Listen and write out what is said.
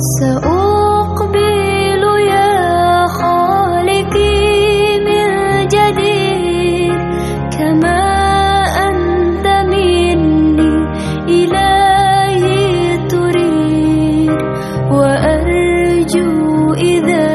سأقبل يا خالقي من جديد كما أنت مني إلهي تريد وأرجو إذا